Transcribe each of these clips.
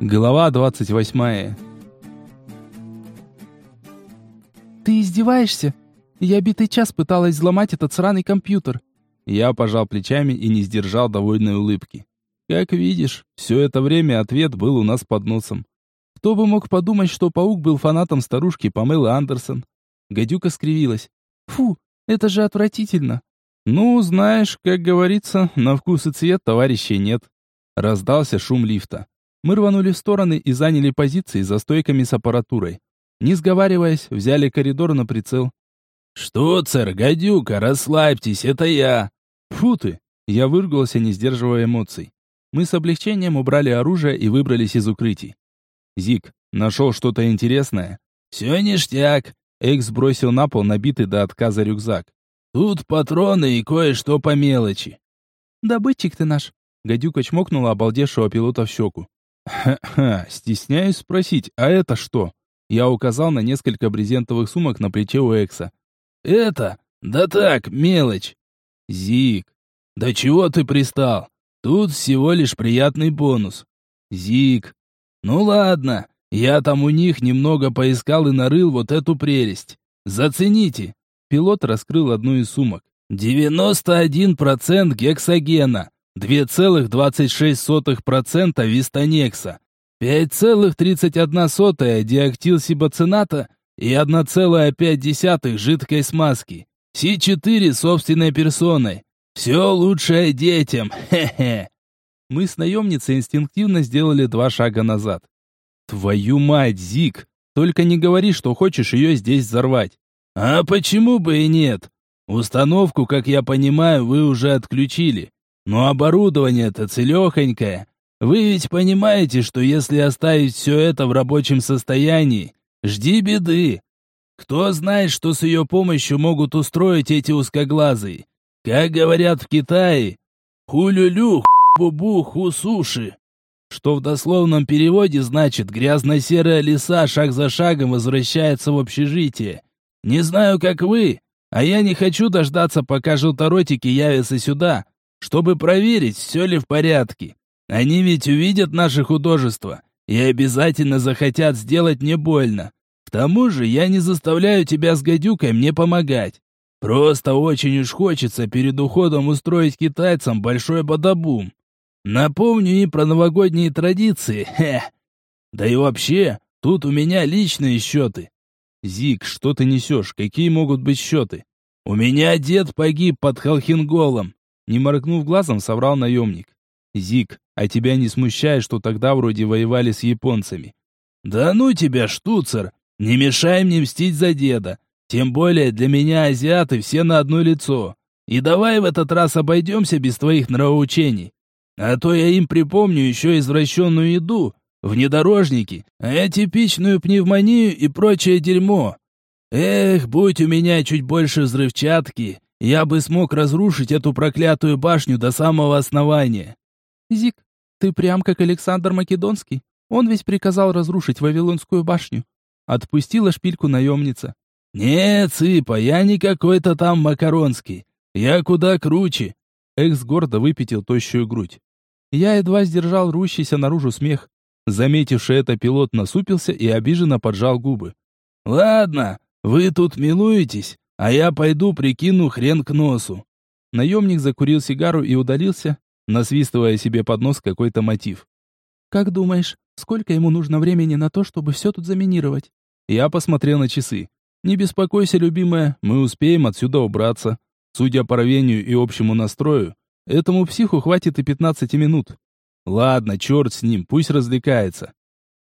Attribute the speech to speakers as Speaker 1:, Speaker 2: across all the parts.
Speaker 1: Глава 28.
Speaker 2: Ты издеваешься? Я битый час пыталась взломать этот сраный компьютер.
Speaker 1: Я пожал плечами и не сдержал довольной улыбки. Как видишь, все это время ответ был у нас под носом. Кто бы мог подумать, что паук был фанатом старушки Памелы Андерсон? Гадюка скривилась.
Speaker 2: Фу, это же отвратительно.
Speaker 1: Ну, знаешь, как говорится, на вкус и цвет товарищей нет. Раздался шум лифта. Мы рванули в стороны и заняли позиции за стойками с аппаратурой. Не сговариваясь, взяли коридор на прицел.
Speaker 3: «Что, царь, гадюка, расслабьтесь, это я!»
Speaker 1: «Фу ты!» Я выругался, не сдерживая эмоций. Мы с облегчением убрали оружие и выбрались из укрытий. «Зик, нашел что-то интересное?»
Speaker 3: «Все ништяк!»
Speaker 1: Экс бросил на пол набитый до отказа рюкзак.
Speaker 3: «Тут патроны и кое-что по мелочи».
Speaker 2: «Добытчик ты наш!»
Speaker 1: Гадюка чмокнула обалдевшего пилота в щеку. «Ха-ха, стесняюсь спросить, а это что?» Я указал на несколько брезентовых сумок на плече у Экса.
Speaker 3: «Это? Да так, мелочь».
Speaker 1: «Зик,
Speaker 3: да чего ты пристал? Тут всего лишь приятный бонус».
Speaker 1: «Зик,
Speaker 3: ну ладно, я там у них немного поискал и нарыл вот эту прелесть. Зацените».
Speaker 1: Пилот раскрыл одну из сумок.
Speaker 3: «91% гексогена, 2,26% вистанекса, 5,31 диактилсибоцината и 1,5 жидкой смазки. Все четыре собственной персоной. Все лучшее детям. Хе-хе.
Speaker 1: Мы с наемницей инстинктивно сделали два шага назад. Твою мать, Зик! Только не говори, что хочешь ее здесь взорвать.
Speaker 3: А почему бы и нет? Установку, как я понимаю, вы уже отключили. Но оборудование-то целехонькое. Вы ведь понимаете, что если оставить все это в рабочем состоянии, жди беды. Кто знает, что с ее помощью могут устроить эти узкоглазые. Как говорят в Китае, хулюлю, бубу, ху-суши. Что в дословном переводе значит «грязно-серая лиса шаг за шагом возвращается в общежитие». Не знаю, как вы, а я не хочу дождаться, пока желторотики явятся сюда, чтобы проверить, все ли в порядке. Они ведь увидят наше художество и обязательно захотят сделать мне больно. К тому же я не заставляю тебя с гадюкой мне помогать. Просто очень уж хочется перед уходом устроить китайцам большой бадабум. Напомню им про новогодние традиции, хе. Да и вообще, тут у меня личные счеты.
Speaker 1: Зик, что ты несешь? Какие могут быть счеты?
Speaker 3: У меня дед погиб под Халхинголом.
Speaker 1: Не моргнув глазом, соврал наемник. Зик, а тебя не смущает, что тогда вроде воевали с японцами?
Speaker 3: Да ну тебя, штуцер! Не мешай мне мстить за деда. Тем более для меня азиаты все на одно лицо. И давай в этот раз обойдемся без твоих нравоучений. А то я им припомню еще извращенную еду, внедорожники, атипичную пневмонию и прочее дерьмо. Эх, будь у меня чуть больше взрывчатки, я бы смог разрушить эту проклятую башню до самого основания.
Speaker 2: Зик, ты прям как Александр Македонский. Он ведь приказал разрушить Вавилонскую башню. Отпустила шпильку наемница.
Speaker 3: «Нет, Цыпа, я не какой-то там Макаронский. Я куда круче».
Speaker 1: Экс гордо выпятил тощую грудь.
Speaker 2: Я едва сдержал рущийся наружу смех.
Speaker 1: Заметивший это, пилот насупился и обиженно поджал губы.
Speaker 3: «Ладно, вы тут милуетесь, а я пойду прикину хрен к носу».
Speaker 1: Наемник закурил сигару и удалился, насвистывая себе под нос какой-то мотив.
Speaker 2: «Как думаешь, сколько ему нужно времени на то, чтобы все тут заминировать?»
Speaker 1: Я посмотрел на часы. «Не беспокойся, любимая, мы успеем отсюда убраться. Судя по рвению и общему настрою, этому психу хватит и 15 минут. Ладно, черт с ним, пусть развлекается».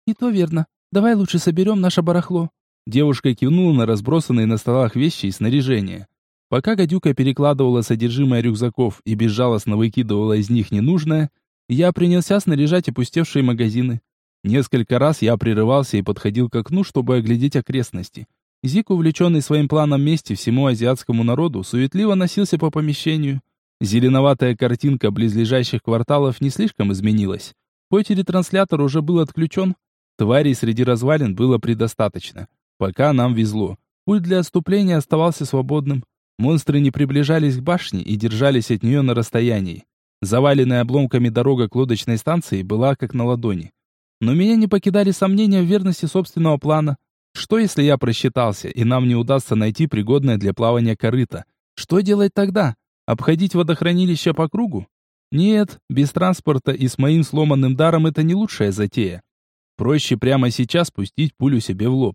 Speaker 2: «И то верно. Давай лучше соберем наше барахло».
Speaker 1: Девушка кивнула на разбросанные на столах вещи и снаряжение. Пока гадюка перекладывала содержимое рюкзаков и безжалостно выкидывала из них ненужное, я принялся снаряжать опустевшие магазины. Несколько раз я прерывался и подходил к окну, чтобы оглядеть окрестности. Зик, увлеченный своим планом мести всему азиатскому народу, суетливо носился по помещению. Зеленоватая картинка близлежащих кварталов не слишком изменилась. Хоть и ретранслятор уже был отключен, тварей среди развалин было предостаточно. Пока нам везло. Путь для отступления оставался свободным. Монстры не приближались к башне и держались от нее на расстоянии. Заваленная обломками дорога к лодочной станции была как на ладони. Но меня не покидали сомнения в верности собственного плана. Что если я просчитался, и нам не удастся найти пригодное для плавания корыто? Что делать тогда? Обходить водохранилище по кругу? Нет, без транспорта и с моим сломанным даром это не лучшая затея. Проще прямо сейчас пустить пулю себе в лоб.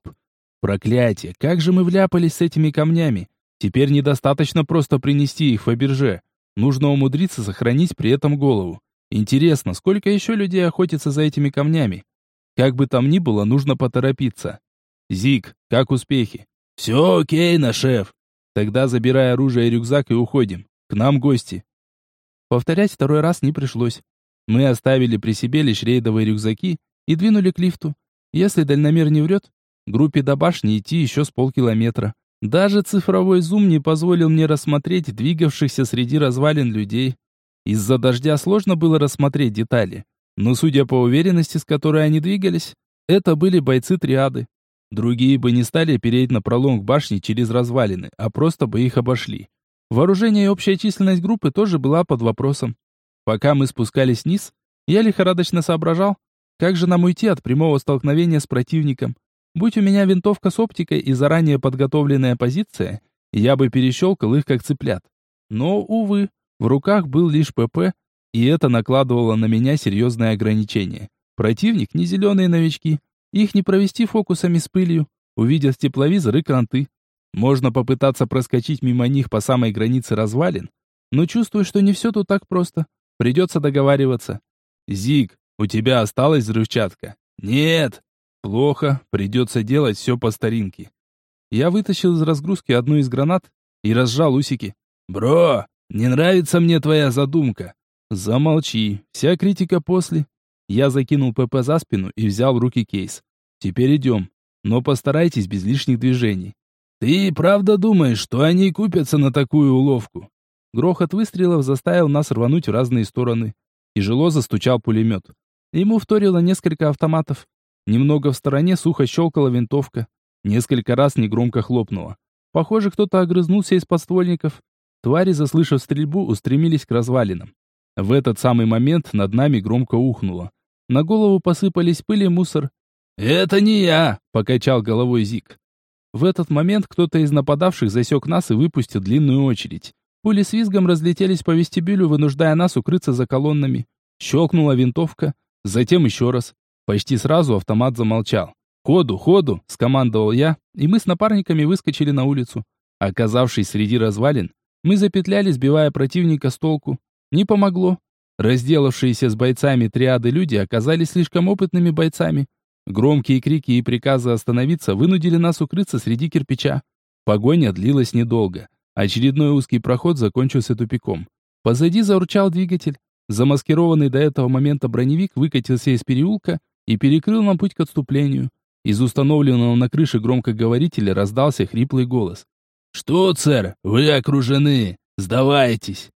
Speaker 1: Проклятие, как же мы вляпались с этими камнями. Теперь недостаточно просто принести их в Фаберже. Нужно умудриться сохранить при этом голову. Интересно, сколько еще людей охотится за этими камнями? Как бы там ни было, нужно поторопиться. Зик, как успехи?
Speaker 3: Все окей, на шеф.
Speaker 1: Тогда забирай оружие и рюкзак и уходим. К нам гости. Повторять второй раз не пришлось. Мы оставили при себе лишь рейдовые рюкзаки и двинули к лифту. Если дальномер не врет, группе до башни идти еще с полкилометра. Даже цифровой зум не позволил мне рассмотреть двигавшихся среди развалин людей. Из-за дождя сложно было рассмотреть детали, но судя по уверенности, с которой они двигались, это были бойцы триады. Другие бы не стали переть на пролом к башне через развалины, а просто бы их обошли. Вооружение и общая численность группы тоже была под вопросом. Пока мы спускались вниз, я лихорадочно соображал, как же нам уйти от прямого столкновения с противником. Будь у меня винтовка с оптикой и заранее подготовленная позиция, я бы перещелкал их как цыплят. Но, увы, в руках был лишь ПП, и это накладывало на меня серьезные ограничения. Противник не зеленые новички, их не провести фокусами с пылью, увидев тепловизор и кранты. Можно попытаться проскочить мимо них по самой границе развалин, но чувствую, что не все тут так просто. Придется договариваться. «Зиг, у тебя осталась взрывчатка?»
Speaker 3: «Нет»,
Speaker 1: Плохо, придется делать все по старинке. Я вытащил из разгрузки одну из гранат и разжал усики.
Speaker 3: «Бро, не нравится мне твоя задумка».
Speaker 1: «Замолчи, вся критика после». Я закинул ПП за спину и взял в руки кейс. «Теперь идем, но постарайтесь без лишних движений».
Speaker 3: «Ты правда думаешь, что они купятся на такую уловку?»
Speaker 1: Грохот выстрелов заставил нас рвануть в разные стороны. Тяжело застучал пулемет. Ему вторило несколько автоматов. Немного в стороне сухо щелкала винтовка. Несколько раз негромко хлопнула. Похоже, кто-то огрызнулся из подствольников. Твари, заслышав стрельбу, устремились к развалинам. В этот самый момент над нами громко ухнуло. На голову посыпались пыль и мусор.
Speaker 3: «Это не я!» — покачал головой Зик.
Speaker 1: В этот момент кто-то из нападавших засек нас и выпустил длинную очередь. Пули с визгом разлетелись по вестибюлю, вынуждая нас укрыться за колоннами. Щелкнула винтовка, затем еще раз. Почти сразу автомат замолчал. «Ходу, ходу!» – скомандовал я, и мы с напарниками выскочили на улицу. Оказавшись среди развалин, мы запетляли, сбивая противника с толку. Не помогло. Разделавшиеся с бойцами триады люди оказались слишком опытными бойцами. Громкие крики и приказы остановиться вынудили нас укрыться среди кирпича. Погоня длилась недолго. Очередной узкий проход закончился тупиком. Позади заурчал двигатель. Замаскированный до этого момента броневик выкатился из переулка и перекрыл нам путь к отступлению. Из установленного на крыше громкоговорителя раздался хриплый голос.
Speaker 3: «Что, сэр, вы окружены! Сдавайтесь!»